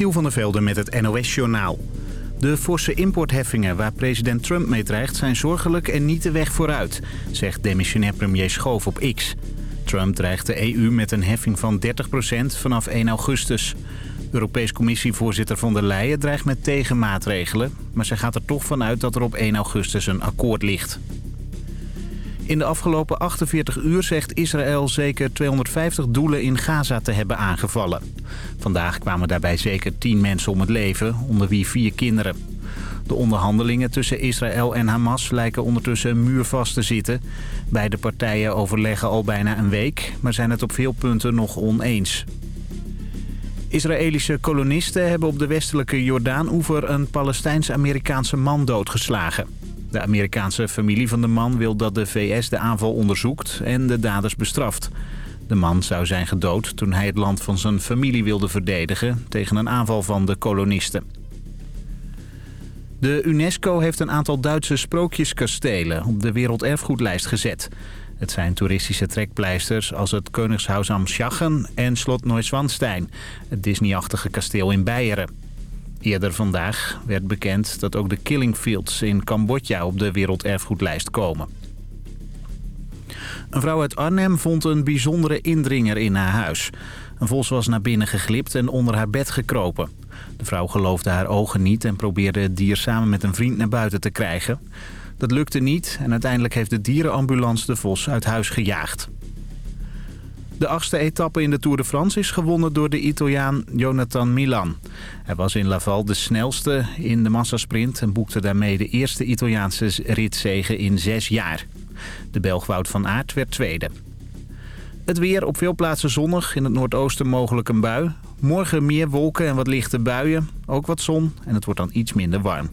Giel van der Velde met het NOS-journaal. De forse importheffingen waar president Trump mee dreigt zijn zorgelijk en niet de weg vooruit, zegt demissionair premier Schoof op X. Trump dreigt de EU met een heffing van 30% vanaf 1 augustus. Europees Commissievoorzitter von der Leyen dreigt met tegenmaatregelen... maar zij gaat er toch vanuit dat er op 1 augustus een akkoord ligt. In de afgelopen 48 uur zegt Israël zeker 250 doelen in Gaza te hebben aangevallen. Vandaag kwamen daarbij zeker 10 mensen om het leven, onder wie vier kinderen. De onderhandelingen tussen Israël en Hamas lijken ondertussen muurvast te zitten. Beide partijen overleggen al bijna een week, maar zijn het op veel punten nog oneens. Israëlische kolonisten hebben op de westelijke Jordaan-oever een Palestijns-Amerikaanse man doodgeslagen. De Amerikaanse familie van de man wil dat de VS de aanval onderzoekt en de daders bestraft. De man zou zijn gedood toen hij het land van zijn familie wilde verdedigen tegen een aanval van de kolonisten. De UNESCO heeft een aantal Duitse sprookjeskastelen op de werelderfgoedlijst gezet. Het zijn toeristische trekpleisters als het Koningshuis am Schachen en slot Neuschwanstein, het Disneyachtige kasteel in Beieren. Eerder vandaag werd bekend dat ook de Killing Fields in Cambodja op de werelderfgoedlijst komen. Een vrouw uit Arnhem vond een bijzondere indringer in haar huis. Een vos was naar binnen geglipt en onder haar bed gekropen. De vrouw geloofde haar ogen niet en probeerde het dier samen met een vriend naar buiten te krijgen. Dat lukte niet en uiteindelijk heeft de dierenambulance de vos uit huis gejaagd. De achtste etappe in de Tour de France is gewonnen door de Italiaan Jonathan Milan. Hij was in Laval de snelste in de massasprint... en boekte daarmee de eerste Italiaanse ritzege in zes jaar. De Belg Wout van Aert werd tweede. Het weer op veel plaatsen zonnig, in het noordoosten mogelijk een bui. Morgen meer wolken en wat lichte buien, ook wat zon en het wordt dan iets minder warm.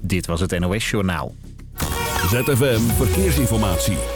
Dit was het NOS Journaal. ZFM Verkeersinformatie.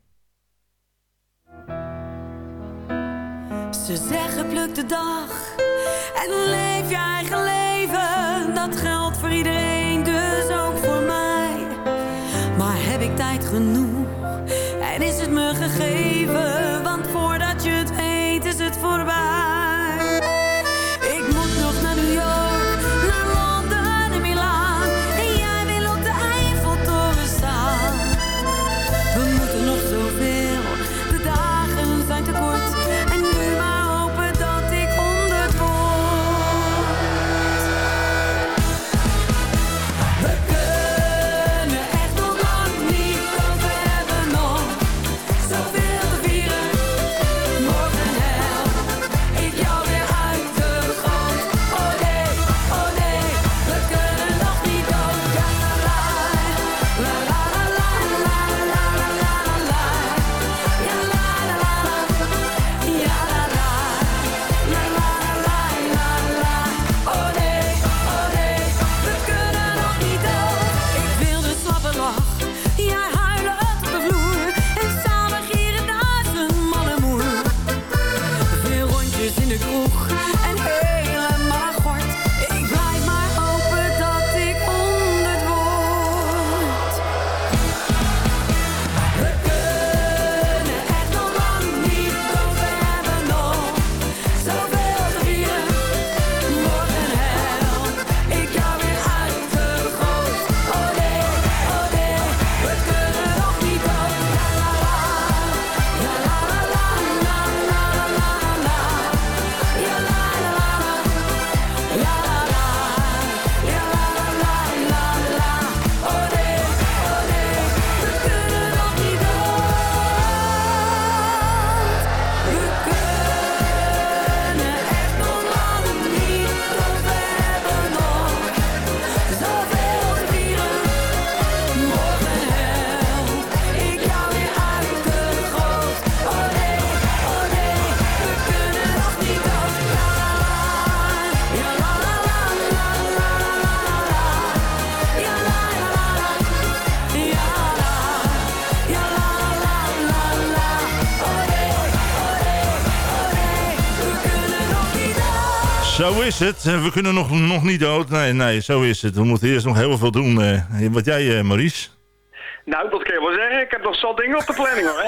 Ze zeggen pluk de dag en leef je eigen leven. Dat geldt voor iedereen, dus ook voor mij. Maar heb ik tijd genoeg is het. We kunnen nog, nog niet dood. Nee, nee, zo is het. We moeten eerst nog heel veel doen. Uh, wat jij, uh, Maurice? Nou, dat kan je wel zeggen. Ik heb nog zat dingen op de planning hoor.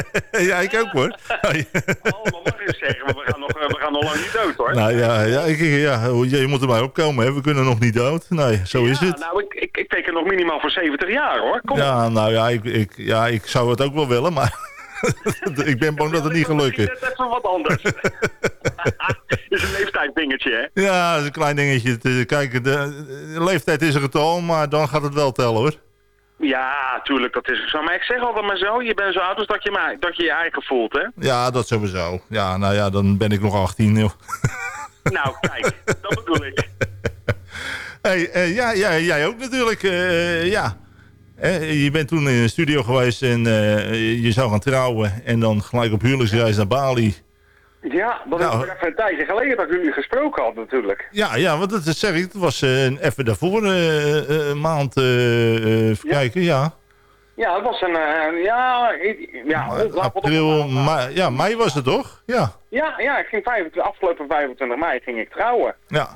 ja, ik ook hoor. Allemaal mag je zeggen, maar we gaan, nog, we gaan nog lang niet dood hoor. Nou ja, ja, ik, ja je moet erbij opkomen. Hè. We kunnen nog niet dood. Nee, zo is het. Nou, ik, ik, ik teken nog minimaal voor 70 jaar hoor. Kom ja, nou ja ik, ik, ja, ik zou het ook wel willen, maar... ik ben bang dat het niet gelukt is. Dat is even wat anders. is een leeftijddingetje, hè? Ja, dat is een klein dingetje. Kijk, de, de leeftijd is een getal, maar dan gaat het wel tellen, hoor. Ja, tuurlijk, dat is zo. Maar ik zeg altijd maar zo, je bent zo oud als dat je, maar, dat je je eigen voelt, hè? Ja, dat sowieso. Ja, nou ja, dan ben ik nog 18, joh. Nou, kijk, dat bedoel ik. Hey, uh, ja, ja, jij ook natuurlijk, uh, ja. Je bent toen in een studio geweest en uh, je zou gaan trouwen en dan gelijk op huwelijksreis naar Bali. Ja, dat nou, is even een tijdje geleden dat ik jullie gesproken had natuurlijk. Ja, ja want dat zeg ik, het was uh, even daarvoor uh, een maand, even ja. kijken, ja. Ja, het was een, ja, ja, april, mei, ja, mei was het toch? Ja. Ja, ja, ik ging 25, afgelopen 25 mei ging ik trouwen. Ja.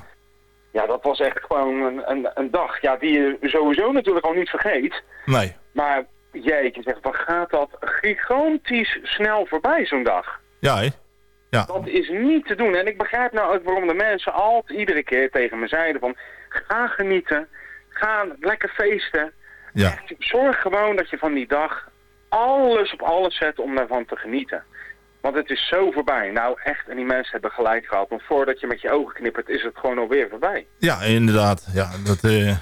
Ja, dat was echt gewoon een, een, een dag, ja, die je sowieso natuurlijk al niet vergeet. Nee. Maar jeetje, zeg, wat gaat dat gigantisch snel voorbij zo'n dag. Ja, hè? Ja. Dat is niet te doen. En ik begrijp nou ook waarom de mensen altijd iedere keer tegen me zeiden van... ga genieten, ga lekker feesten. Ja. Echt, zorg gewoon dat je van die dag alles op alles zet om daarvan te genieten. Want het is zo voorbij. Nou echt, en die mensen hebben gelijk gehad. Want voordat je met je ogen knippert, is het gewoon alweer voorbij. Ja, inderdaad. Ja, dat, uh,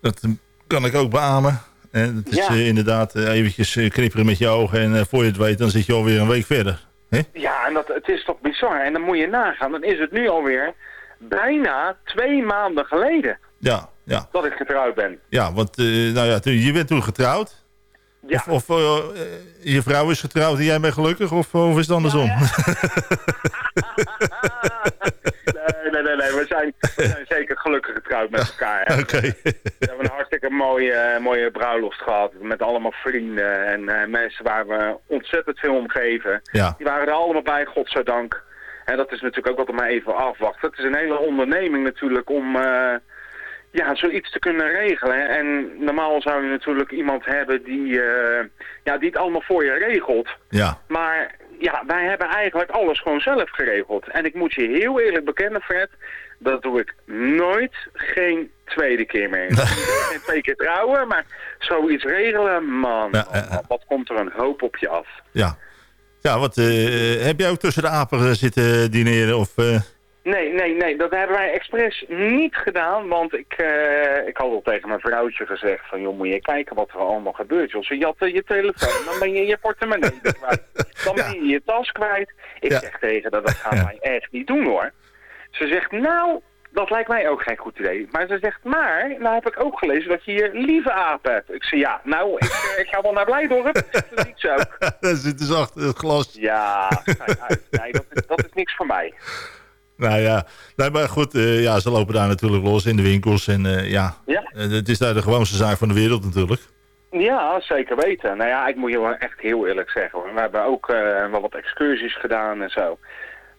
dat kan ik ook beamen. Het is ja. uh, inderdaad uh, eventjes knipperen met je ogen en voor je het weet, dan zit je alweer een week verder. Ja, en dat, het is toch bizar. En dan moet je nagaan, dan is het nu alweer bijna twee maanden geleden. Ja, ja. Dat ik getrouwd ben. Ja, want nou ja, je bent toen getrouwd. Ja. Of, of uh, je vrouw is getrouwd en jij bent gelukkig, of, of is het andersom? Ja, nee, nee, nee, nee. We zijn, we zijn zeker gelukkig getrouwd met elkaar. Oké. Okay. We hebben een hartstikke mooie, mooie bruiloft gehad. Met allemaal vrienden en uh, mensen waar we ontzettend veel om geven. Ja. Die waren er allemaal bij, godzijdank. En dat is natuurlijk ook altijd maar even afwachten. Het is een hele onderneming natuurlijk om... Uh, ja, zoiets te kunnen regelen. En normaal zou je natuurlijk iemand hebben die, uh, ja, die het allemaal voor je regelt. Ja. Maar ja, wij hebben eigenlijk alles gewoon zelf geregeld. En ik moet je heel eerlijk bekennen, Fred, dat doe ik nooit geen tweede keer meer. geen twee keer trouwen, maar zoiets regelen, man, ja, uh, uh. wat komt er een hoop op je af. Ja, ja wat, uh, heb jij ook tussen de apen zitten dineren of... Nee, nee, nee. Dat hebben wij expres niet gedaan. Want ik, uh, ik had al tegen mijn vrouwtje gezegd van... joh, moet je kijken wat er allemaal gebeurt. Joh. Ze jatten je telefoon, dan ben je je portemonnee kwijt. Dan ben je je tas kwijt. Ik ja. zeg tegen dat dat gaan ja. wij echt niet doen hoor. Ze zegt, nou, dat lijkt mij ook geen goed idee. Maar ze zegt, maar, nou heb ik ook gelezen dat je hier lieve aap hebt. Ik zeg, ja, nou, ik, uh, ik ga wel naar Blijdorp. dat is niet zo. Daar zit dus achter het glas. Ja, uit. Nee, dat is, dat is niks voor mij. Nou ja, nee, maar goed, uh, ja, ze lopen daar natuurlijk los in de winkels. En uh, ja, ja. Uh, het is daar de gewoonste zaak van de wereld natuurlijk. Ja, zeker weten. Nou ja, ik moet je wel echt heel eerlijk zeggen. We hebben ook wel wat excursies gedaan en zo.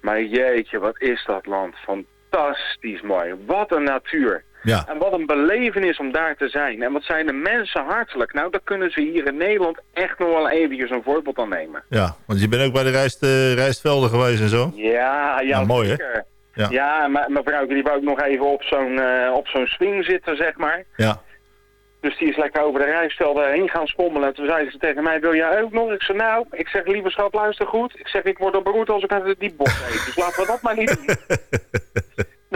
Maar jeetje, wat is dat land fantastisch mooi. Wat een natuur. Ja. En wat een belevenis om daar te zijn. En wat zijn de mensen hartelijk. Nou, daar kunnen ze hier in Nederland echt nog wel eventjes een voorbeeld aan nemen. Ja, want je bent ook bij de rijst, uh, rijstvelden geweest en zo? Ja, ja. Nou, mooi zeker. hè? Ja, ja mijn vrouw die wou ook nog even op zo'n uh, op zo'n swing zitten, zeg maar. Ja. Dus die is lekker over de rijstvelden heen gaan schommelen. En toen zei ze tegen mij, wil jij ook nog? Ik zei, nou, ik zeg, lieve schat, luister goed. Ik zeg, ik word al beroerd als ik uit die bos eet. Dus laten we dat maar niet doen.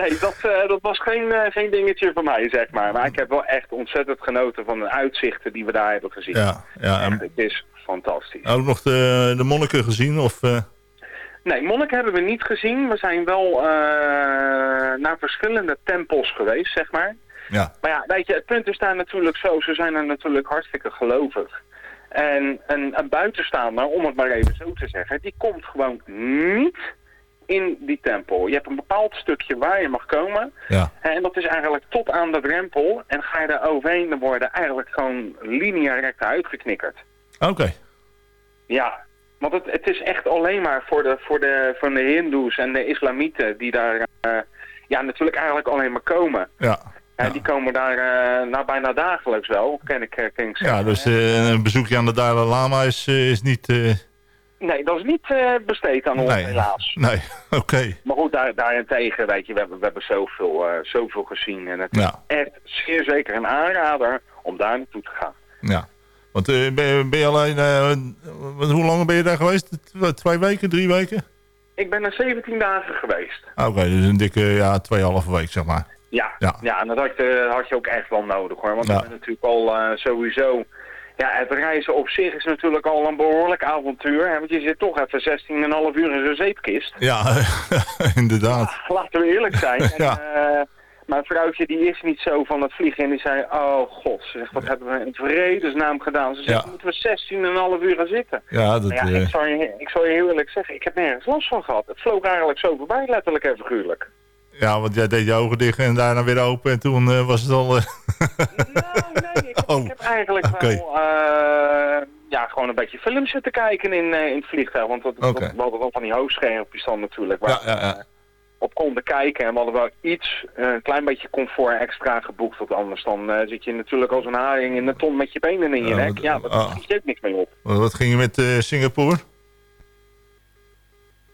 Nee, dat, uh, dat was geen, uh, geen dingetje voor mij, zeg maar. Maar ik heb wel echt ontzettend genoten van de uitzichten die we daar hebben gezien. Ja, ja. Echt, het is fantastisch. Ook nog de, de monniken gezien? Of, uh... Nee, monniken hebben we niet gezien. We zijn wel naar verschillende tempels geweest, zeg maar. Ja. Maar ja, weet je, het punt is daar natuurlijk zo. Ze zijn er natuurlijk hartstikke gelovig. En een, een buitenstaander, om het maar even zo te zeggen, die komt gewoon niet in die tempel. Je hebt een bepaald stukje waar je mag komen. Ja. En dat is eigenlijk tot aan de drempel. En ga je daar overheen, dan worden eigenlijk gewoon linea recta uitgeknikkerd. Oké. Okay. Ja, want het, het is echt alleen maar voor de, voor de, voor de hindoes en de islamieten die daar... Uh, ja, natuurlijk eigenlijk alleen maar komen. Ja. En die komen daar uh, nou bijna dagelijks wel, ken ik, ken ik. Ja, dus een bezoekje aan de Dalai Lama is, is niet... Nee, dat is niet besteed aan ons helaas. Nee, oké. Maar goed, daar, daarentegen, weet je, we hebben, we hebben zoveel, zoveel gezien. En het is echt zeer zeker een aanrader om daar naartoe te gaan. Ja. Want uh, ben, ben, je alleen... Uh, hoe lang ben je daar geweest? Twee weken, drie weken? Ik ben er 17 dagen geweest. Ah, oké, dus een dikke ja, tweehalve week, zeg maar. Ja, ja. ja en dat had je, had je ook echt wel nodig hoor. Want ja. dat is natuurlijk al uh, sowieso... Ja, het reizen op zich is natuurlijk al een behoorlijk avontuur. Hè? Want je zit toch even 16,5 uur in zo'n zeepkist. Ja, inderdaad. Ja, laten we eerlijk zijn. ja. En, mijn vrouwtje die is niet zo van het vliegen en die zei, oh god, wat hebben we in vredesnaam gedaan. Ze zegt, moeten we 16,5 uur gaan zitten. Ja, dat, ja, uh... ik, zal je, ik zal je heel eerlijk zeggen, ik heb nergens last van gehad. Het vloog eigenlijk zo voorbij, letterlijk en figuurlijk. Ja, want jij deed je ogen dicht en daarna weer open en toen uh, was het al... Nou, nee, ik, oh, ik heb eigenlijk okay. wel ja, gewoon een beetje films zitten kijken in, in het vliegtuig. Want dat, okay. we hadden wel van die hoogschermpjes dan natuurlijk. Waar, ja, ja, ja op konden kijken. En we hadden wel iets, eh, een klein beetje comfort extra geboekt. Want anders dan uh, zit je natuurlijk als een haring in de ton met je benen in je nek. Ja, daar je ook niks mee op. Wat ging je met uh, Singapore?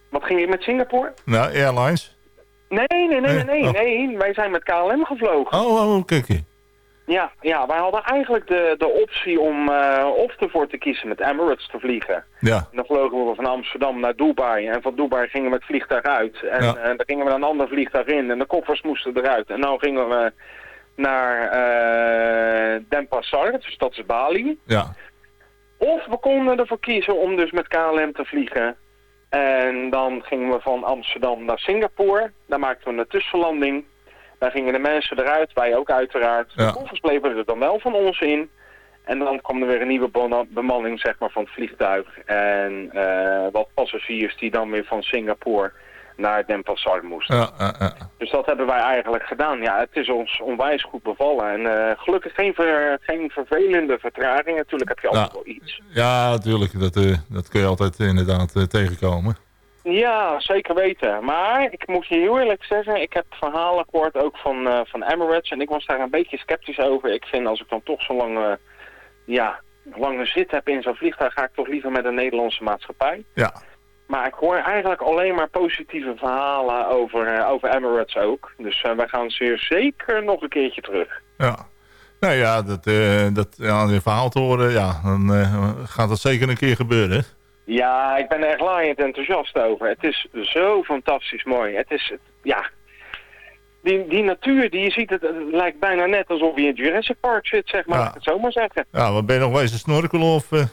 Wat ging je met Singapore? Nou, Airlines. Nee, nee, nee, nee, nee. Oh. nee. Wij zijn met KLM gevlogen. Oh, oh, kijk. Ja, ja, wij hadden eigenlijk de, de optie om uh, of ervoor te kiezen met Emirates te vliegen. Ja. En dan vlogen we van Amsterdam naar Dubai. En van Dubai gingen we met het vliegtuig uit. En, ja. en dan gingen we een ander vliegtuig in. En de koffers moesten eruit. En dan gingen we naar uh, Denpasar, dus dat is Bali. Ja. Of we konden ervoor kiezen om dus met KLM te vliegen. En dan gingen we van Amsterdam naar Singapore. Daar maakten we een tussenlanding. Daar gingen de mensen eruit, wij ook uiteraard. De koffers bleven er dan wel van ons in. En dan kwam er weer een nieuwe bemanning zeg maar, van het vliegtuig. En uh, wat passagiers die dan weer van Singapore naar Denpasar moesten. Ja, ja, ja. Dus dat hebben wij eigenlijk gedaan. Ja, het is ons onwijs goed bevallen. En uh, gelukkig geen, ver, geen vervelende vertraging. Natuurlijk heb je altijd wel iets. Ja, natuurlijk. Dat, uh, dat kun je altijd inderdaad tegenkomen. Ja, zeker weten. Maar ik moet je heel eerlijk zeggen, ik heb verhalen gehoord ook van, uh, van Emirates. En ik was daar een beetje sceptisch over. Ik vind als ik dan toch zo lang, uh, ja, lange zit heb in zo'n vliegtuig, ga ik toch liever met een Nederlandse maatschappij. Ja. Maar ik hoor eigenlijk alleen maar positieve verhalen over, uh, over Emirates ook. Dus wij gaan zeer zeker nog een keertje terug. Ja. Nou ja, dat, dat, ja, je verhaal te horen, ja, dan gaat dat zeker een keer gebeuren. Ja, ik ben er echt laaiend enthousiast over. Het is zo fantastisch mooi. Het is, ja... Die, die natuur, die je ziet, het, lijkt bijna net alsof je in Jurassic Park zit, zeg maar. Ja. Ik het zo maar zeggen. Ja, wat ben je nog wezen snorkelen of... Uh...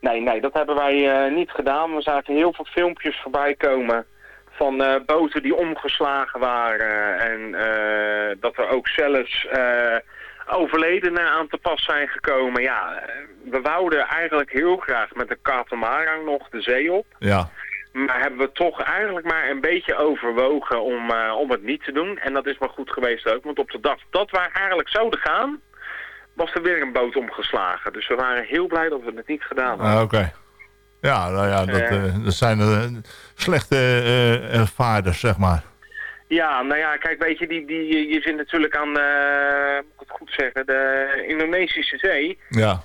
Nee, nee, dat hebben wij uh, niet gedaan. We zagen heel veel filmpjes voorbij komen van uh, boten die omgeslagen waren. En dat er ook zelfs overledenen aan te pas zijn gekomen. Ja, we wouden eigenlijk heel graag met de Katamarang nog de zee op. Ja. Maar hebben we toch eigenlijk maar een beetje overwogen om, uh, om het niet te doen. En dat is maar goed geweest ook. Want op de dag dat wij eigenlijk zouden gaan, was er weer een boot omgeslagen. Dus we waren heel blij dat we het niet gedaan hadden. Ah, Oké. Ja, nou ja, dat, uh, dat zijn uh, slechte uh, vaarders, zeg maar. Ja, nou ja, kijk, weet je, die, die, je zit natuurlijk aan, uh, moet ik het goed zeggen, de Indonesische Zee. Ja.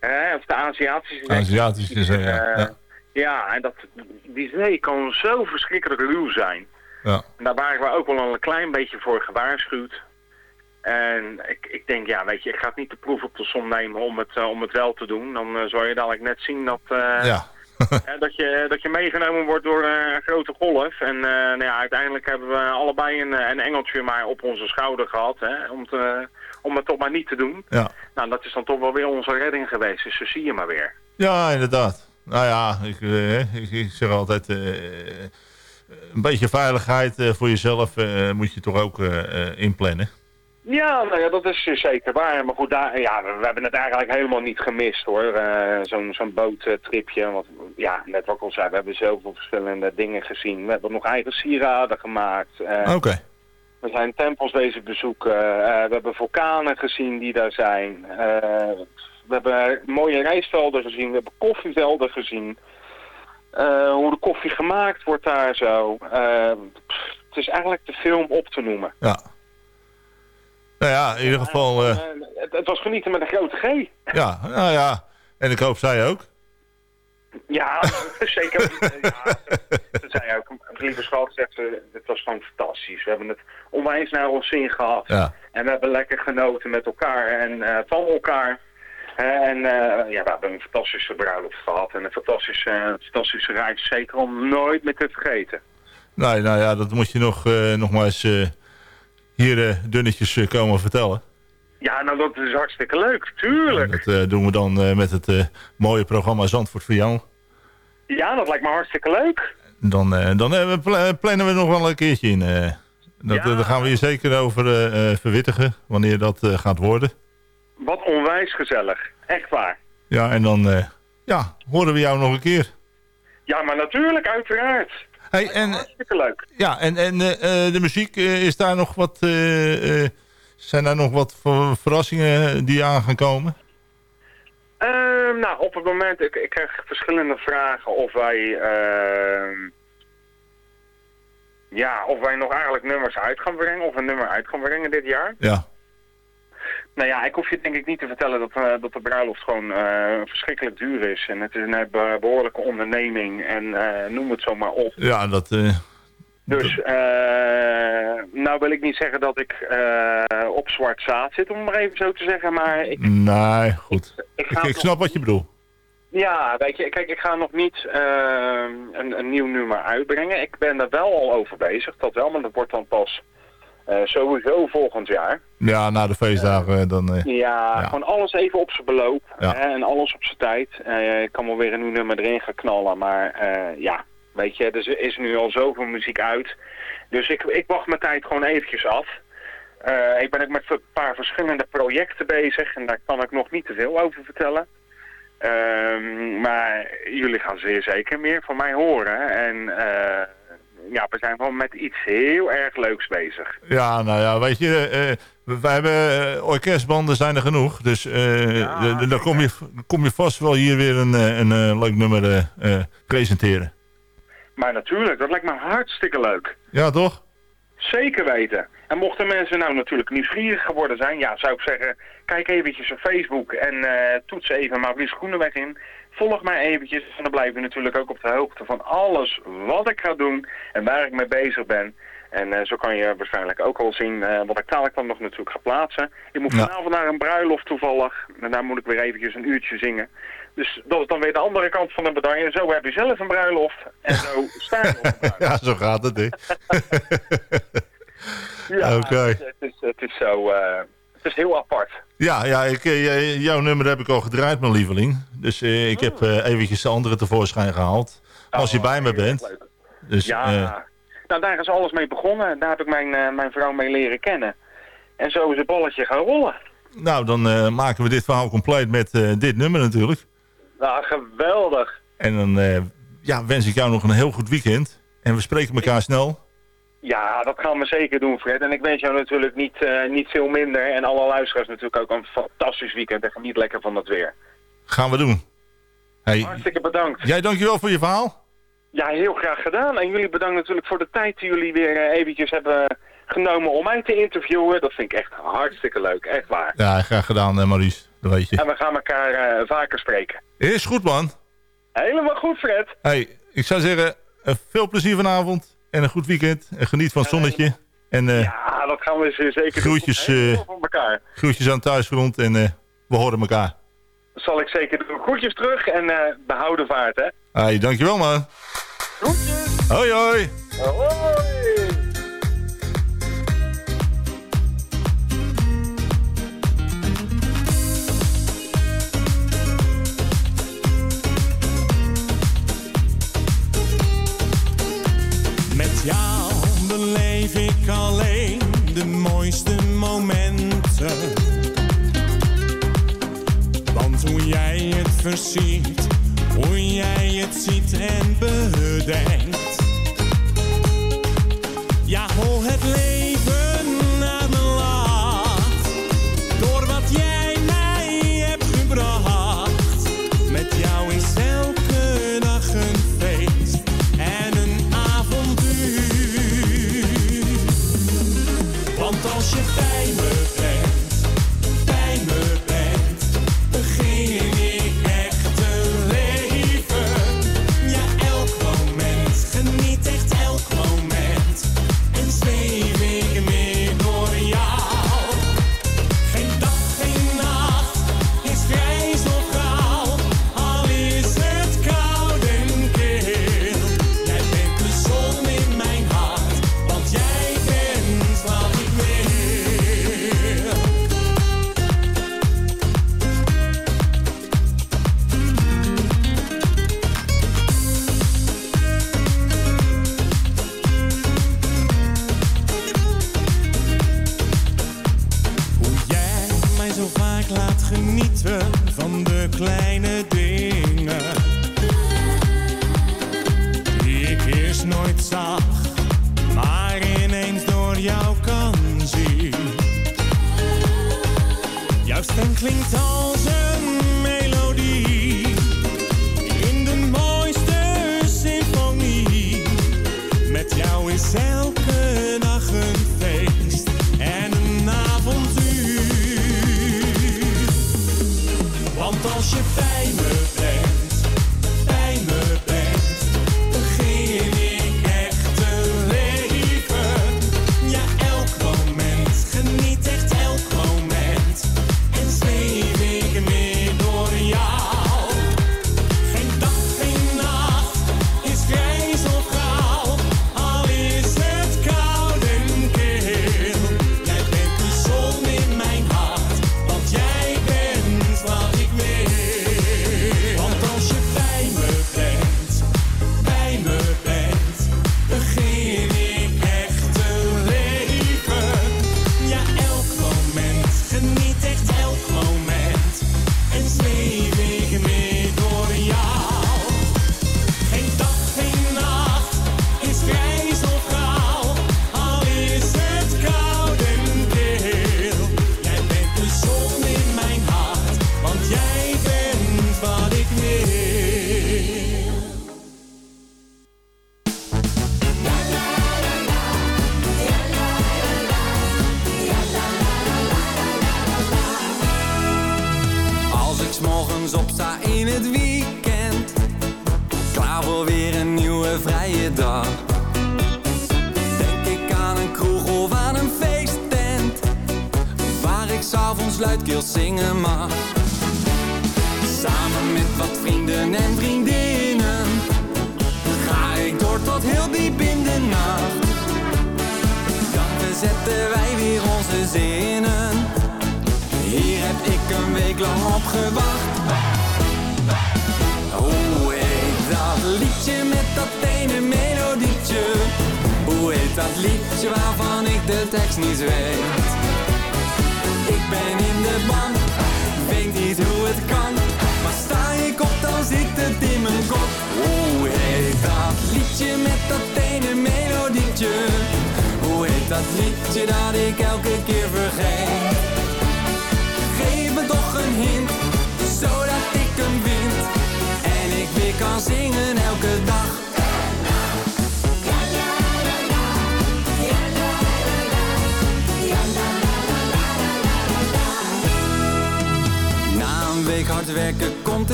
Uh, of de Aziatische Zee. Aziatische Zee, ja. Uh, ja. en dat, die zee kan zo verschrikkelijk ruw zijn. Ja. En daar waren we ook wel een klein beetje voor gewaarschuwd. En ik, ik denk, ja, weet je, ik ga het niet de proef op de som nemen om het, om het wel te doen. Dan zal je dadelijk net zien dat... ja dat, je, dat je meegenomen wordt door eh, een grote golf. En uh, nou ja, uiteindelijk hebben we allebei een, een engeltje maar op onze schouder gehad. Hè, om, te, om het toch maar niet te doen. Ja. Nou, dat is dan toch wel weer onze redding geweest. Dus zo zie je maar weer. Ja, inderdaad. Nou ja, ik, ik, ik zeg altijd... een beetje veiligheid voor jezelf moet je toch ook inplannen. Ja, nou ja, dat is zeker waar. Maar goed, daar, ja, we, hebben het eigenlijk helemaal niet gemist hoor. Uh, Zo'n zo'n boottripje. Want ja, net wat ik al zei, we hebben zoveel verschillende dingen gezien. We hebben nog eigen sieraden gemaakt. Uh, Oké. We zijn tempels deze bezoeken. Uh, we hebben vulkanen gezien die daar zijn. we hebben mooie rijstvelden gezien. We hebben koffievelden gezien. hoe de koffie gemaakt wordt daar zo het is eigenlijk de film op te noemen. Ja. Nou ja, in ieder geval... eh, Eh, het, het was genieten met een grote G. ja, nou ja. En ik hoop zij ook. Ja, zeker. Ja, ze zei ook, lieve schat, zegt ze, het was gewoon fantastisch. We hebben het onwijs naar ons zin gehad. Ja. En we hebben lekker genoten met elkaar en eh, van elkaar. Eh, en eh, ja, we hebben een fantastische bruiloft gehad en een fantastische, fantastische reis. Zeker om nooit meer te vergeten. Nee, nou ja, dat moet je nog, eh, nog maar eens eh, hier eh, dunnetjes eh, komen vertellen. Ja, nou dat is hartstikke leuk, tuurlijk. Dat eh, doen we dan met het mooie programma Zandvoort voor jou. Ja, dat lijkt me hartstikke leuk. Dan, dan pla- plannen we nog wel een keertje in. dat, Ja. daar gaan we je zeker over verwittigen, wanneer dat gaat worden. Wat onwijs gezellig, echt waar. Ja, en dan ja, horen we jou nog een keer. Ja, maar natuurlijk, uiteraard. Hey, en, Hartstikke leuk. ja, en, en eh, eh, de muziek, eh, is daar nog wat, zijn daar nog wat ver- verrassingen die aan gaan komen? Ehm, nou, op het moment, ik, ik krijg verschillende vragen of wij, ehm, ja, of wij nog eigenlijk nummers uit gaan brengen, of een nummer uit gaan brengen dit jaar. Ja, Nou ja, ik hoef je denk ik niet te vertellen dat, eh, dat de bruiloft gewoon eh, verschrikkelijk duur is. En het is een eh, be- behoorlijke onderneming en eh, noem het zo maar op. ja dat... eh, Dus, eh, nou wil ik niet zeggen dat ik eh, op zwart zaad zit, om het maar even zo te zeggen, maar ik, nee, goed. ik Ik, ga ik nog- snap wat je bedoelt. Ja, weet je, kijk, ik ga nog niet een, een nieuw nummer uitbrengen. Ik ben er wel al over bezig, dat wel, maar dat wordt dan pas eh, sowieso volgend jaar. Ja, na de feestdagen eh, dan... eh, Ja, Ja. gewoon alles even op zijn beloop Ja. hè, en alles op zijn tijd. Ik kan wel weer een nieuw nummer erin gaan knallen, maar ja, weet je, er is nu al zoveel muziek uit. Dus ik, ik wacht mijn tijd gewoon eventjes af. Ik ben ook met een paar verschillende projecten bezig en daar kan ik nog niet te veel over vertellen. Ehm, maar jullie gaan zeer zeker meer van mij horen. En ja, we zijn gewoon met iets heel erg leuks bezig. Ja, nou ja, weet je, eh, we- wij hebben eh, orkestbanden zijn er genoeg. Dus eh, Ja, de- dan kom je, kom je vast wel hier weer een, eh, een, eh, leuk nummer eh, eh, presenteren. Maar natuurlijk, dat lijkt me hartstikke leuk. Ja, toch? Zeker weten. En mochten mensen nou natuurlijk nieuwsgierig geworden zijn, ja, zou ik zeggen, kijk eventjes op Facebook en eh, toets even Maurice Groeneweg in. Volg mij eventjes en dan blijf je natuurlijk ook op de hoogte van alles wat ik ga doen en waar ik mee bezig ben. En eh, zo kan je waarschijnlijk ook al zien eh, wat ik dadelijk dan nog natuurlijk ga plaatsen. Ik moet vanavond naar een bruiloft toevallig. En daar moet ik weer eventjes een uurtje zingen. Dus dat is dan weer de andere kant van de medaille. Zo heb je zelf een bruiloft en zo sta je op een bruiloft. Ja, zo gaat het, hè. Ja, Oké. het, het is, het is zo... eh, het is heel apart. Ja, ja ik, eh, jouw nummer heb ik al gedraaid, mijn lieveling. Dus eh, ik heb eh, eventjes de andere tevoorschijn gehaald. Als je bij me bent. Dus, Ja, nou daar is alles mee begonnen. Daar heb ik mijn, mijn vrouw mee leren kennen. En zo is het balletje gaan rollen. nou, dan maken we dit verhaal compleet met dit nummer natuurlijk. Nou, geweldig. En dan ja, wens ik jou nog een heel goed weekend. En we spreken elkaar snel. Ja, dat gaan we zeker doen, Fred. En ik wens jou natuurlijk niet, eh, niet veel minder. En alle luisteraars natuurlijk ook een fantastisch weekend. En geniet lekker van het weer. Gaan we doen. Hey, Hartstikke bedankt. jij dankjewel voor je verhaal. Ja, heel graag gedaan. En jullie bedankt natuurlijk voor de tijd die jullie weer eh, eventjes hebben genomen om mij te interviewen. Dat vind ik echt hartstikke leuk. Echt waar. Ja, graag gedaan, eh, Maurice. Dat weet je. En we gaan elkaar vaker spreken. Is goed, man. Helemaal goed, Fred. Hey, ik zou zeggen, veel plezier vanavond. En een goed weekend. En geniet van het zonnetje. En eh, Ja, dat gaan we ze zeker Groetjes, doen. Eh, elkaar. groetjes aan het thuisfront. En eh, we horen elkaar. Dat zal ik zeker doen. Groetjes terug en eh behouden vaart, hè. Hey, dankjewel, man. Groetjes. Hoi, hoi. Hoi. Alleen de mooiste momenten. Want hoe jij het versiert, hoe jij het ziet en bedenkt.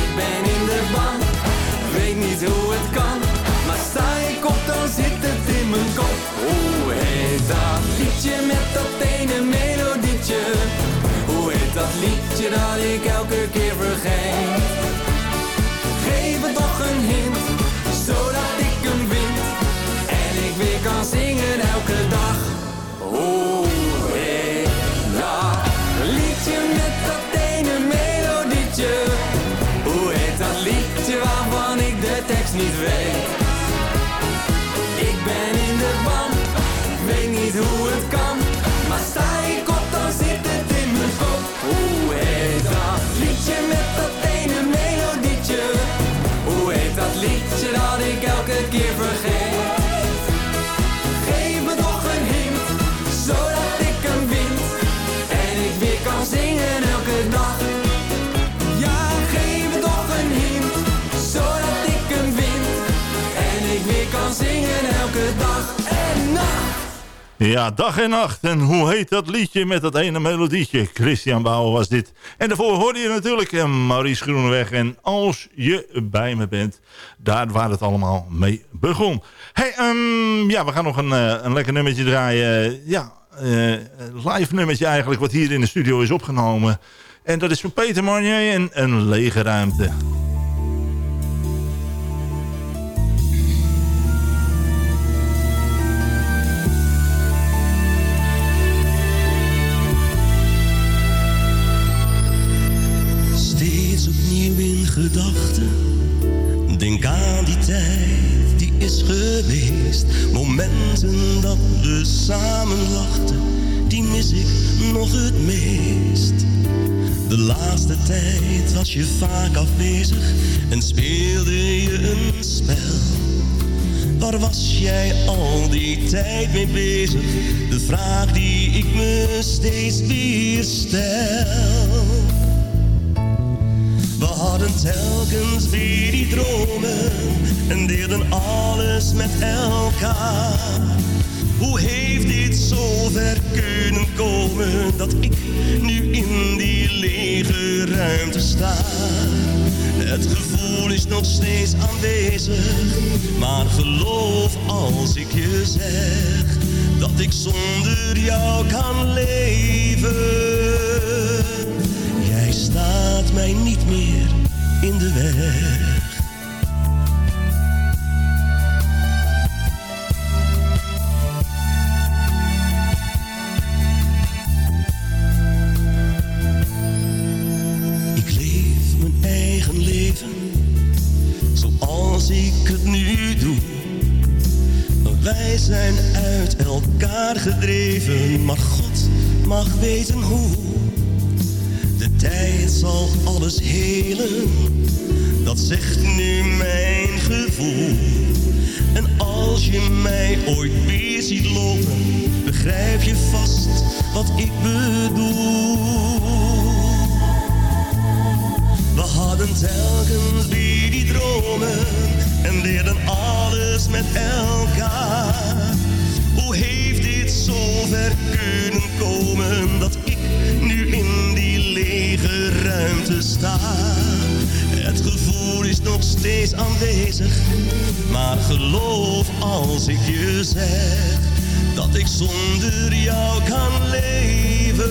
Ik ben in de ban, weet niet hoe het kan. Maar sta ik op, dan zit het in mijn kop. Hoe heet dat liedje met dat ene melodietje? Hoe heet dat liedje dat ik elke keer vergeet? Geef me toch een hint, zodat ik hem vind, En ik weer kan zingen elke dag. Tekst niet weet. Ja, dag en nacht. En hoe heet dat liedje met dat ene melodietje? Christian Bauer was dit. En daarvoor hoorde je natuurlijk eh, Maurice Groeneweg. En als je bij me bent, daar waar het allemaal mee begon. Hey, ehm, ja, we gaan nog een, eh, een lekker nummertje draaien. Ja, eh, live nummertje eigenlijk, wat hier in de studio is opgenomen. En dat is van Peter Marnier en Een Lege Ruimte. Dat we samen lachten, die mis ik nog het meest. De laatste tijd was je vaak afwezig en speelde je een spel. Waar was jij al die tijd mee bezig? De vraag die ik me steeds weer stel. We hadden telkens weer die dromen en deelden alles met elkaar. Hoe heeft dit zo ver kunnen komen dat ik nu in die lege ruimte sta? Het gevoel is nog steeds aanwezig, maar geloof als ik je zeg dat ik zonder jou kan leven. Jij staat mij niet meer in de weg. Weten hoe. De tijd zal alles helen, dat zegt nu mijn gevoel. En als je mij ooit weer ziet lopen, begrijp je vast wat ik bedoel. We hadden telkens weer die dromen en leerden alles met elkaar. Zo ver kunnen komen dat ik nu in die lege ruimte sta? Het gevoel is nog steeds aanwezig, maar geloof als ik je zeg dat ik zonder jou kan leven.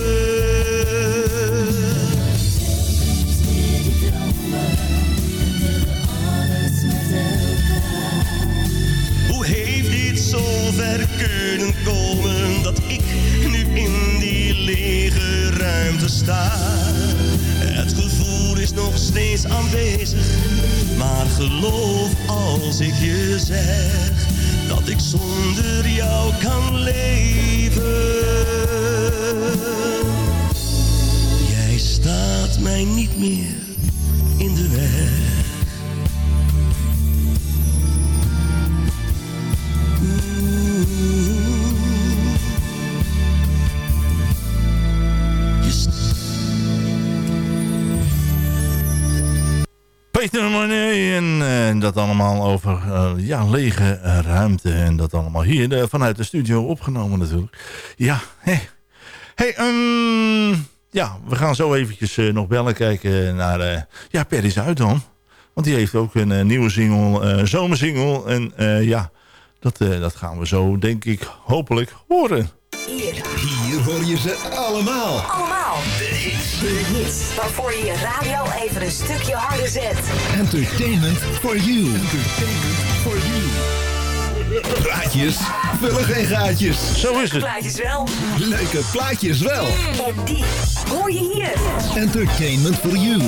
Hoe heeft dit zo ver kunnen komen dat ik nu in die lege ruimte sta? Het gevoel is nog steeds aanwezig, maar geloof als ik je zeg dat ik zonder jou kan leven. Jij staat mij niet meer in de weg. Peter Monet en dat allemaal over eh, ja, lege ruimte. En dat allemaal hier eh, vanuit de studio opgenomen natuurlijk. Ja, hé. Hey, ehm, ja, we gaan zo eventjes eh, nog bellen kijken naar eh, ja, Perry Zuidam. Want die heeft ook een nieuwe single, eh zomersingle. En eh, ja, dat, eh, dat gaan we zo denk ik hopelijk horen. Hier hoor je ze allemaal. Allemaal. Hits waarvoor je je radio even een stukje harder zet. Entertainment for you. Entertainment for you. Plaatjes vullen geen gaatjes. Zo is het. Plaatjes wel. Leuke plaatjes wel. En die hoor je hier. Entertainment for you.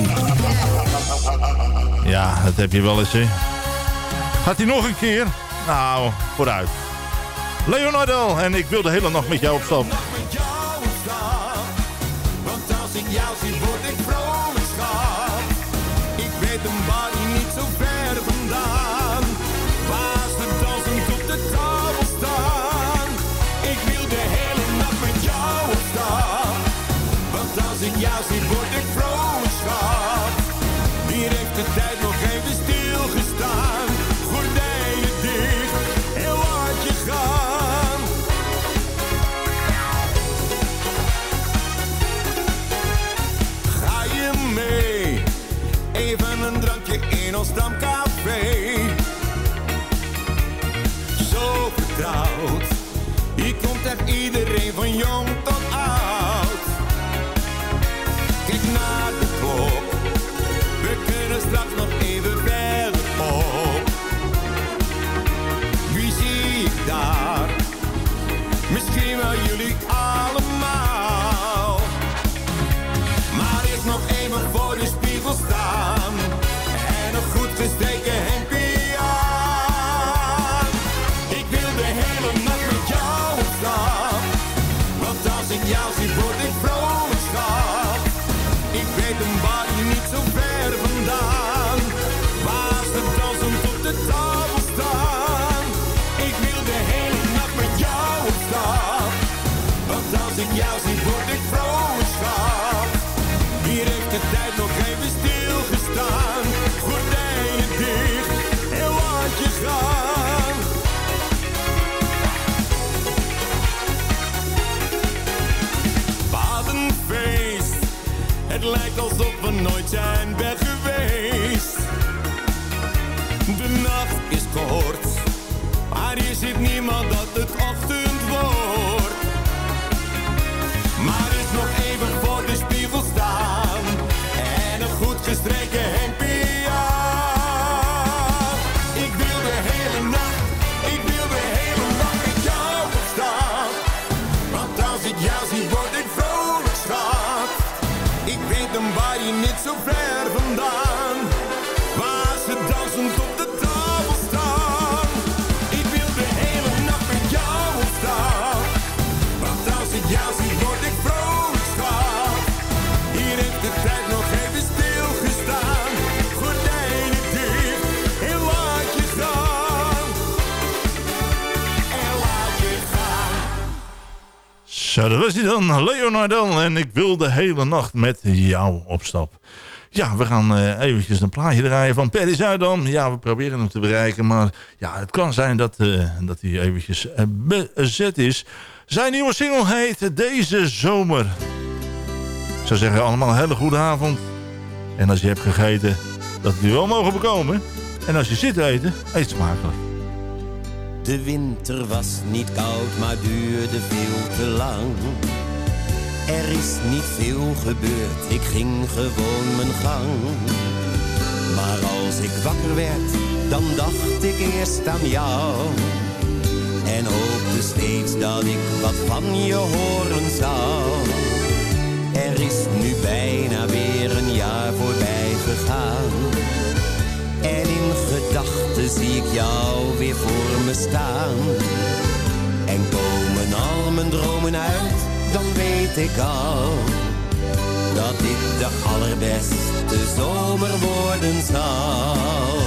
Ja, dat heb je wel eens, hè. Gaat hij nog een keer? Nou, vooruit. Leonardo en ik wil de hele nacht met jou op stap. Als ik jou zie, word ik vrolijk, schat. Hier heeft de tijd nog even stilgestaan. Gordijnen dicht, heel hard je gaan. Ga je mee? Even een drankje in ons stamcafé. Jou zie word ik vrolijk schat. Hier heeft de tijd nog even stilgestaan. Gordijnen dicht, heel hard je gaan. Wat een feest. Het lijkt alsof we nooit zijn weg geweest. De nacht is kort, maar hier zit niemand dat het ochtend Dat was hij dan, Leonardo. En ik wil de hele nacht met jou op stap. Ja, we gaan eh, eventjes een plaatje draaien van Perry Zuidam. Ja, we proberen hem te bereiken. Maar ja, het kan zijn dat, eh, dat hij eventjes eh, bezet is. Zijn nieuwe single heet Deze Zomer. Ik zou zeggen, allemaal een hele goede avond. En als je hebt gegeten, dat die wel mogen bekomen. En als je zit te eten, eet smakelijk. De winter was niet koud, maar duurde veel te lang. Er is niet veel gebeurd, ik ging gewoon mijn gang. Maar als ik wakker werd, dan dacht ik eerst aan jou. En hoopte steeds dat ik wat van je horen zou. Er is nu bijna weer een jaar voorbij gegaan. Gedachten zie ik jou weer voor me staan. En komen al mijn dromen uit, dan weet ik al dat dit de allerbeste zomer worden zal.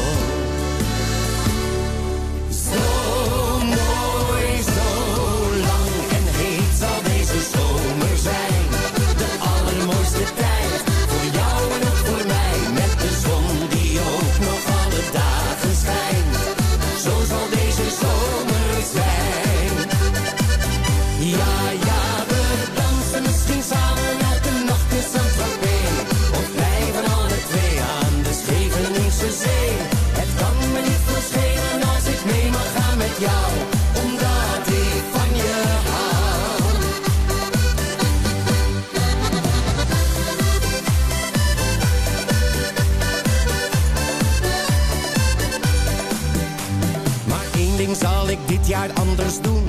doen.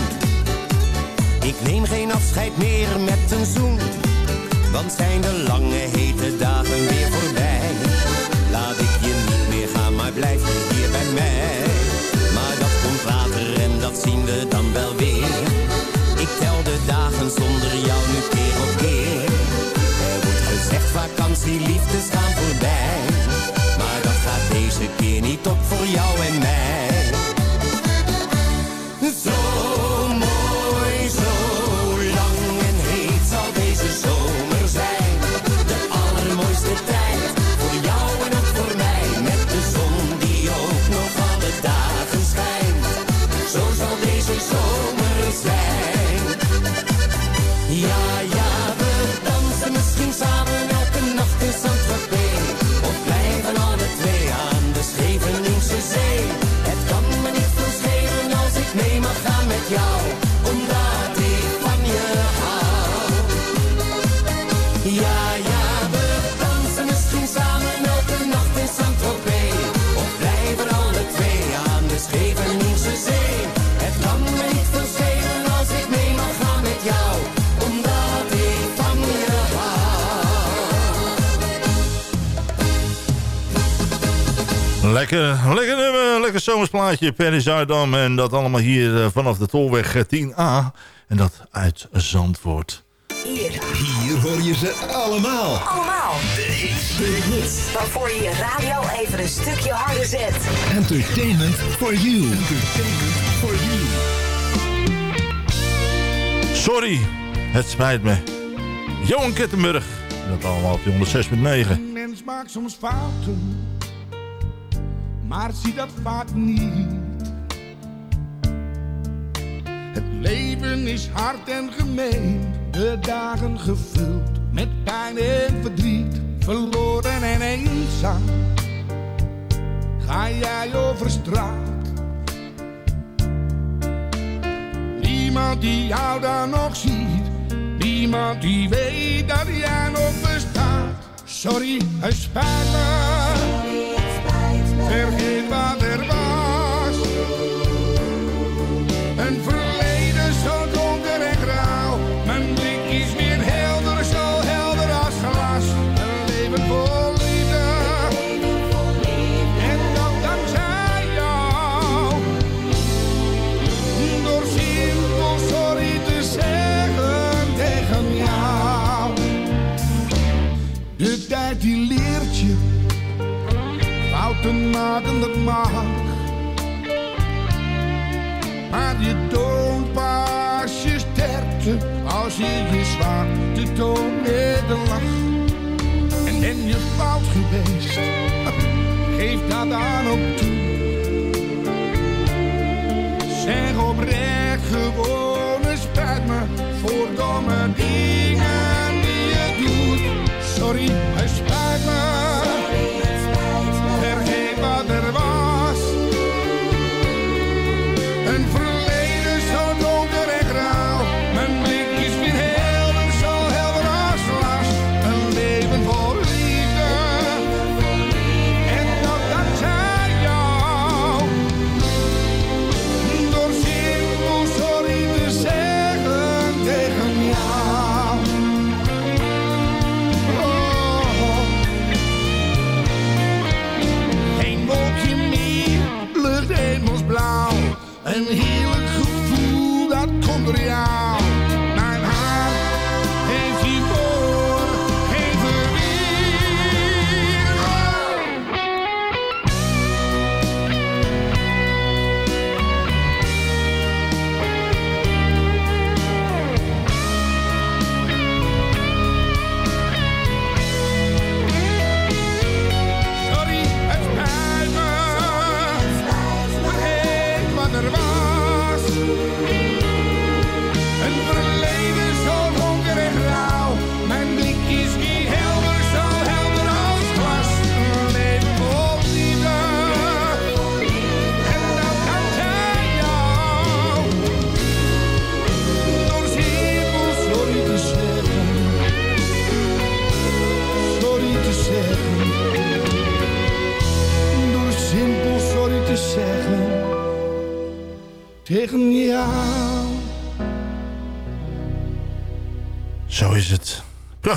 Ik neem geen afscheid meer met een zoen. Want zijn de lange hete dagen weer voorbij. Laat ik je niet meer gaan, maar blijf hier bij mij. Maar dat komt later en dat zien we dan zomersplaatje, Perry Zuidam. En dat allemaal hier eh, vanaf de Tolweg eh, 10A. En dat uit Zandvoort. Hier. Hier hoor je ze allemaal. Allemaal. De hits. De hits waarvoor je je radio even een stukje harder zet. Entertainment for you. Entertainment for you. Sorry, het spijt me. Johan Kettenburg. En dat allemaal op die 106.9. Een mens maakt soms fouten, maar zie dat vaak niet. Het leven is hard en gemeen, de dagen gevuld met pijn en verdriet. Verloren en eenzaam, ga jij over straat. Niemand die jou dan nog ziet, niemand die weet dat jij nog bestaat. Sorry, het spijt me. Dat. Maar je toont pas je sterkte als je je zwakte toont met een lach. En ben je fout geweest, geef dat dan ook toe. Zeg oprecht gewoon, spijt me voor domme dingen die je doet. Sorry,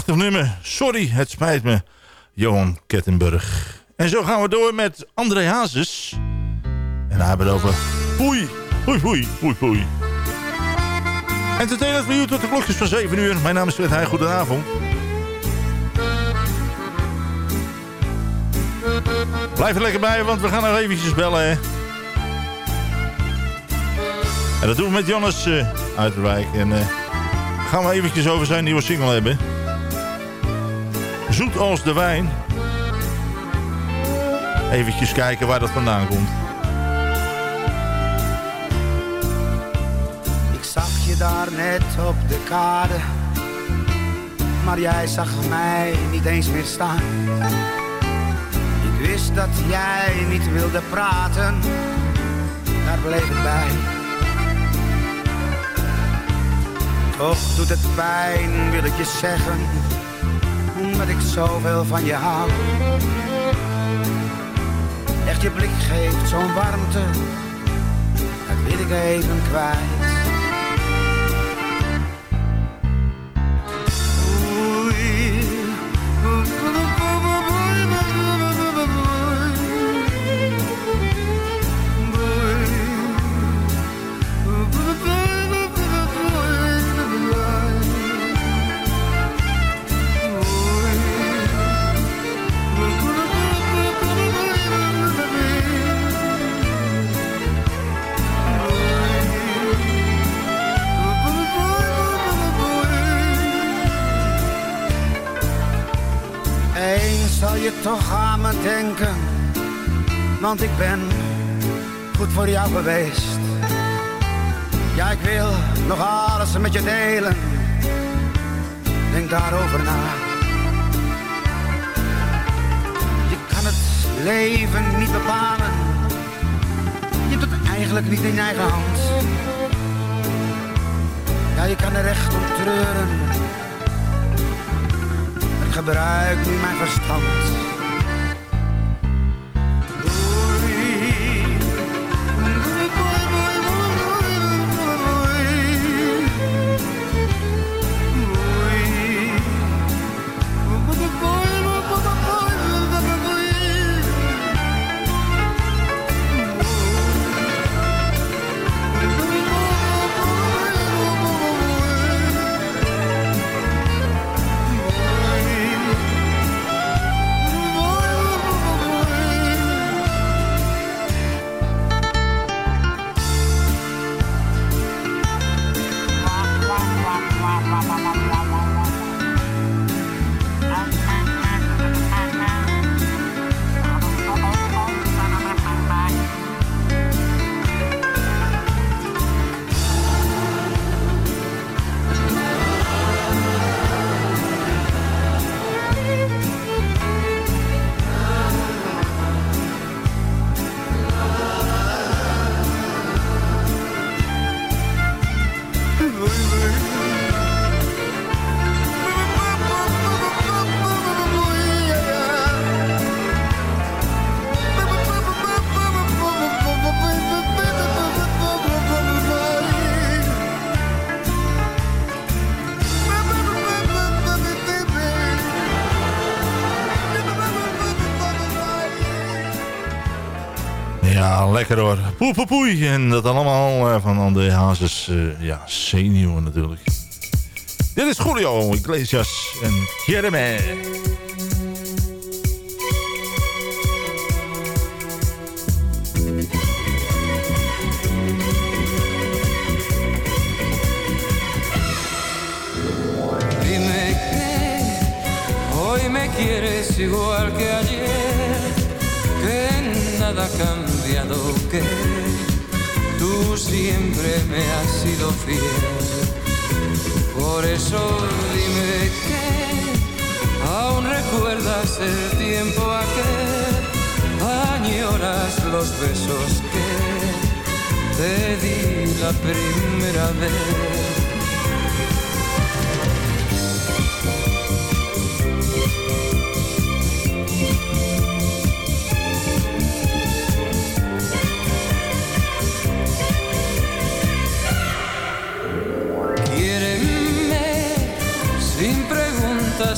Prachtig. Sorry, het spijt me. Johan Kettenburg. En zo gaan we door met André Hazes. En daar hebben we over poei, poei, poei, poei, poei. Entertainment voor u tot de klokjes van 7 uur. Mijn naam is Fred Heij. Goedenavond. Blijf er lekker bij, want we gaan nog eventjes bellen, hè. En dat doen we met Jannes eh uit de wijk. En eh, gaan we eventjes over zijn nieuwe single hebben. Zoet als de wijn. Eventjes kijken waar dat vandaan komt. Ik zag je daar net op de kade, maar jij zag mij niet eens meer staan. Ik wist dat jij niet wilde praten, daar bleef ik bij. Toch doet het pijn, wil ik je zeggen, omdat ik zoveel van je hou. Echt je blik geeft zo'n warmte, dat wil ik even kwijt. Je toch aan me denken, want ik ben goed voor jou geweest. Ja, ik wil nog alles met je delen, denk daarover na. Je kan het leven niet bepalen, je hebt het eigenlijk niet in eigen hand. Ja, je kan er echt om treuren, gebruik mijn verstand. Lekker hoor. Poe, poe, poei. En dat allemaal eh, van André Hazes, eh, ja, senior natuurlijk. Dit is Julio Iglesias en Jeremy. Hoy me quieres igual que ayer, que nada ha cambiado, que tú siempre me has sido fiel. Por eso dime que aún recuerdas el tiempo aquel, añoras los besos que te di la primera vez.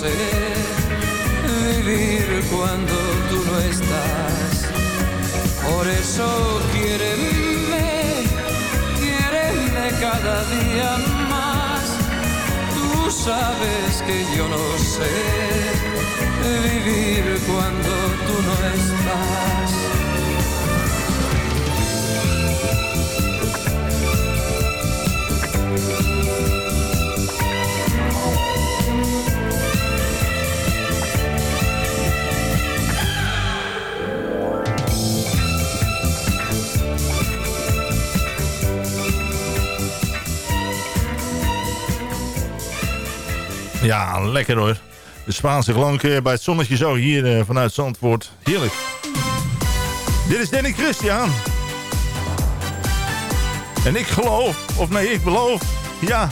Sé vivir cuando tú no estás. Por eso quiéreme, quiéreme cada día más. Tú sabes que yo no sé vivir cuando tú no estás. Ja, lekker hoor. De Spaanse klanken bij het zonnetje zo hier eh, vanuit Zandvoort. Heerlijk. Dit is Danny Christian. En ik geloof, of nee, ik beloof, ja,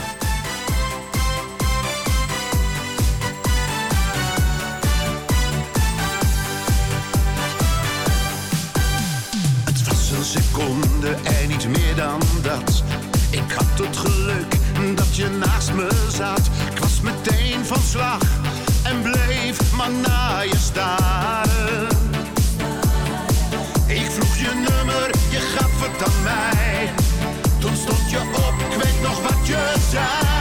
Het was een seconde en niet meer dan dat. Ik had het geluk dat je naast me zat. Meteen van slag en bleef maar naar je staren. Ik vroeg je nummer, je gaf het aan mij. Toen stond je op, ik weet nog wat je zei.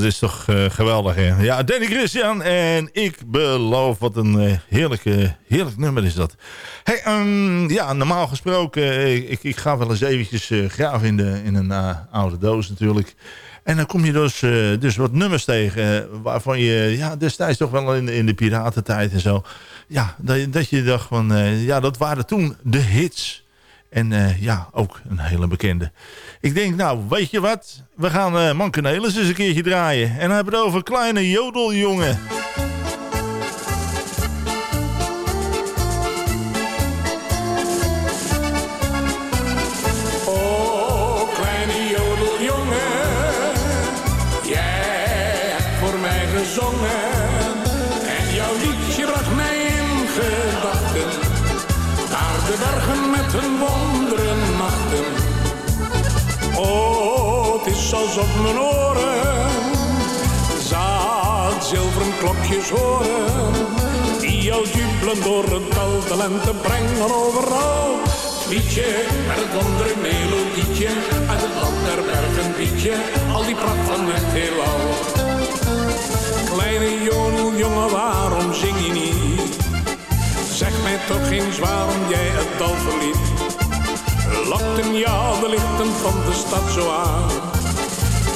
Dat is toch eh, geweldig, hè? Ja, Danny Christian en ik beloof wat een eh, heerlijke, heerlijk nummer is dat. Hey, ehm, ja, normaal gesproken, eh, ik, ik ga wel eens eventjes graven in, de, in een oude doos natuurlijk. En dan kom je dus, dus wat nummers tegen waarvan je ja, destijds toch wel in, in de piratentijd en zo... Ja, dat, dat je dacht van, ja, dat waren toen de hits... En eh, ja, ook een hele bekende. Ik denk, nou, weet je wat? We gaan uh, Mankenelis eens een keertje draaien. En dan hebben we het over kleine jodeljongen. Is alsof mijn oren zaad zilveren klokjes horen. Die al jubelen door het dal de lente brengen overal. Liedje met het wondere melodietje, uit het land der bergen liedje, al die pracht van het heelal. Kleine jodeljongen, waarom zing je niet? Zeg mij toch eens waarom jij het dal verliet. Lokten jou de lichten van de stad zo aan?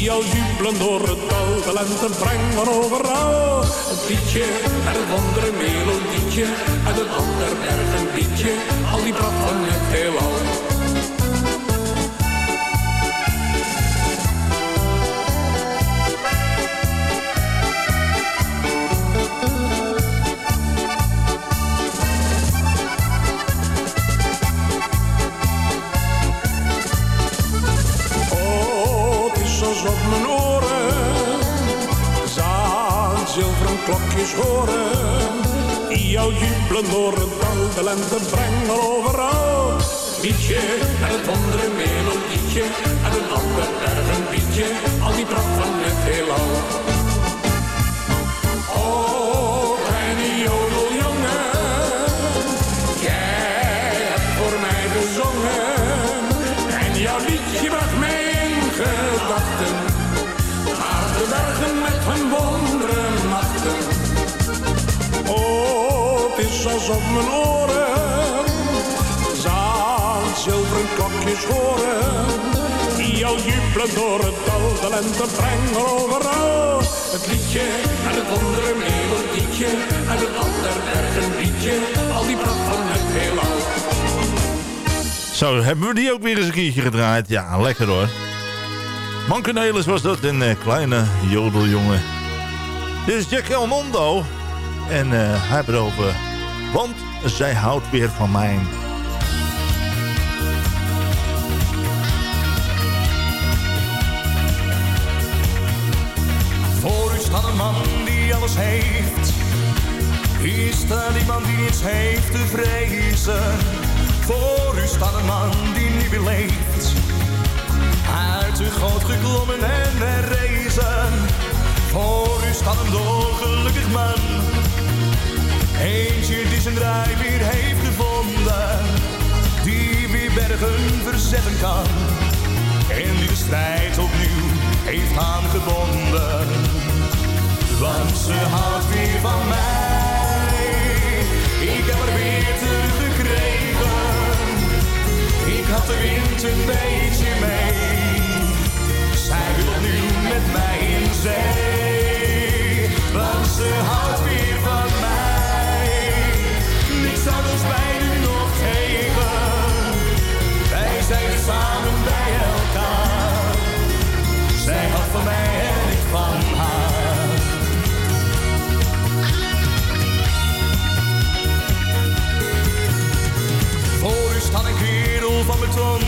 Die al jubelen door het dal, de lente brengen van overal. Het liedje met het wondere melodietje, uit het ander bergen liedje, al die pracht van het heelal. Klokjes horen. Die jou jubelen door het de lente brengen overal. Liedje en het andere melodietje, en een ander erg een liedje, al die pracht van het heelal. Alsof mijn oren zaan zilveren klokjes horen. Die jou jubelen door het dal, de lente brengen overal. Het liedje en het andere melodietje en het ander erg een liedje. Al die pracht van het heelal. Zo, hebben we die ook weer eens een keertje gedraaid. Ja, lekker hoor. Mankenelis was dat, een eh, kleine jodeljongen. Dit is Jack Elmondo. En eh, hij heeft. Want zij houdt weer van mij. Voor u staat een man die alles heeft. Hier staat iemand die niets heeft te vrezen. Voor u staat een man die niet meer leeft. Uit de goot geklommen en herrezen. Voor u staat een dolgelukkig man. Eentje die zijn draai weer heeft gevonden. Die weer bergen verzetten kan. En die de strijd opnieuw heeft aangebonden. Want ze houdt weer van mij. Ik heb haar weer teruggekregen. Ik had de wind een beetje mee. Zij wil opnieuw met mij in zee. Want ze houdt weer van mij. Zou ons beiden nog tegen. Wij zijn samen bij elkaar. Zij houdt van mij en van haar. Voor u staat een kerel van beton.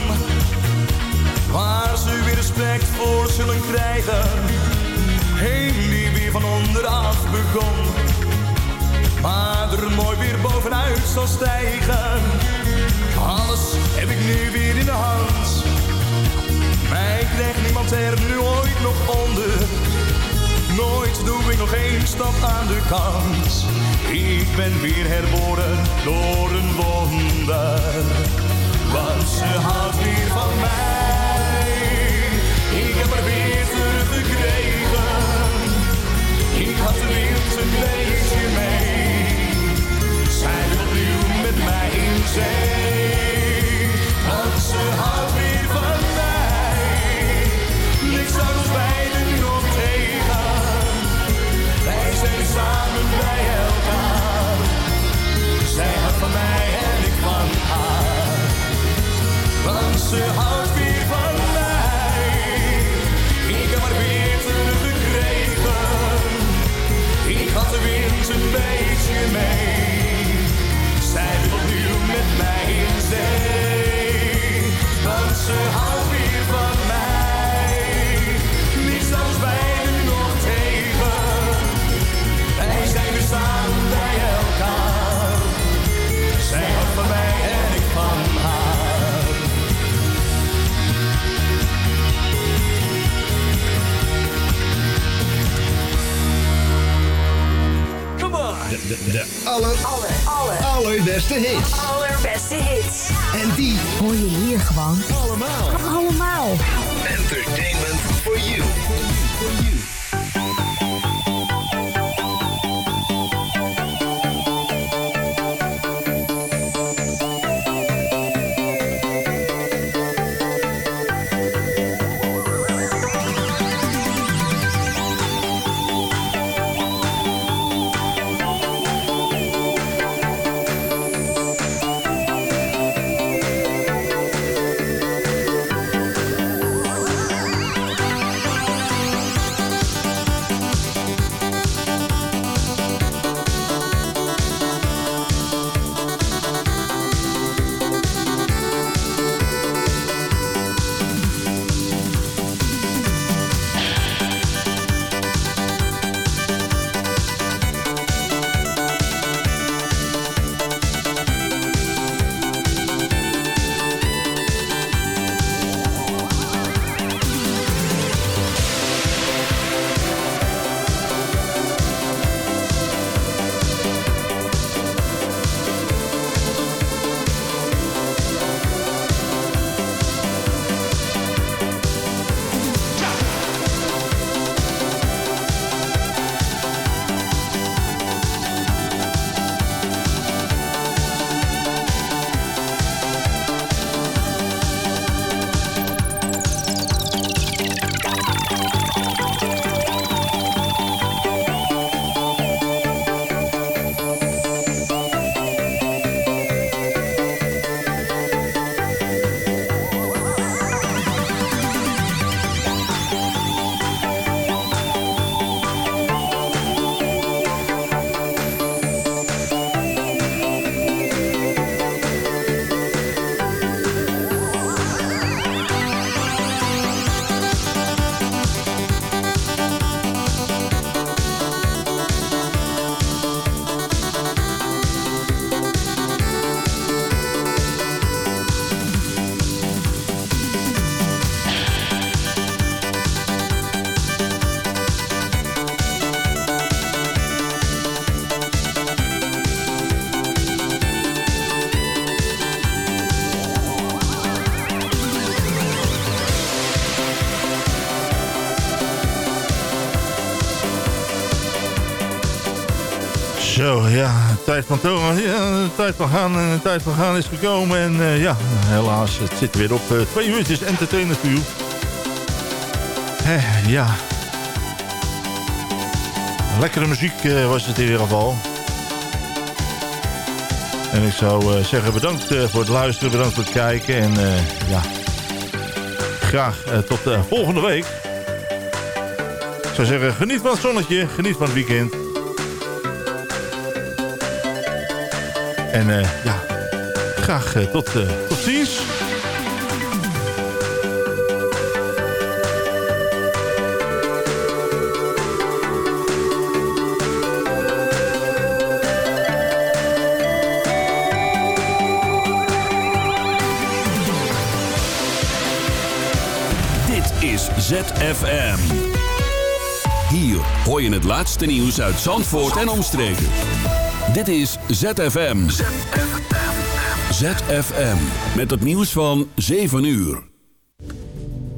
Waar ze weer respect voor zullen krijgen. Een die weer van onderaf begon. Maar er mooi weer bovenuit zal stijgen. Alles heb ik nu weer in de hand. Mij krijgt niemand er nu ooit nog onder. Nooit doe ik nog één stap aan de kant. Ik ben weer herboren door een wonder. Want ze houdt weer van mij. Ik heb haar weer teruggekregen. Ik had wind een beetje mee. Mij in zee. Want ze houdt weer van mij. Niks zou ons beiden nog tegen. Wij zijn samen bij elkaar. Zij houdt van mij en ik van haar. Want ze houdt weer van mij. Ik heb haar weer teruggekregen. Ik had de wind een beetje mee. Zee. Want ze houdt weer van mij. Niets zou ons beiden nog tegen. Wij zijn weer samen bij elkaar. Zij houdt van mij en ik van haar. Come on. De, de, de aller, aller, aller, allerbeste hits. Hits. En die hoor je hier gewoon allemaal. allemaal. Tijd van. Ja, tijd van gaan de tijd van gaan is gekomen. En eh, ja, helaas, het zit weer op uh, twee uurtjes entertainment voor. Eh, ja. Lekkere muziek was het in ieder geval. En ik zou zeggen bedankt voor het luisteren, bedankt voor het kijken. En ja, graag tot volgende week. Ik zou zeggen, geniet van het zonnetje, geniet van het weekend. En uh, ja, graag uh, tot, uh, tot ziens. ZFM. Hier hoor je het laatste nieuws uit Zandvoort en omstreken. Dit is ZFM. ZFM. Met het nieuws van 7 uur.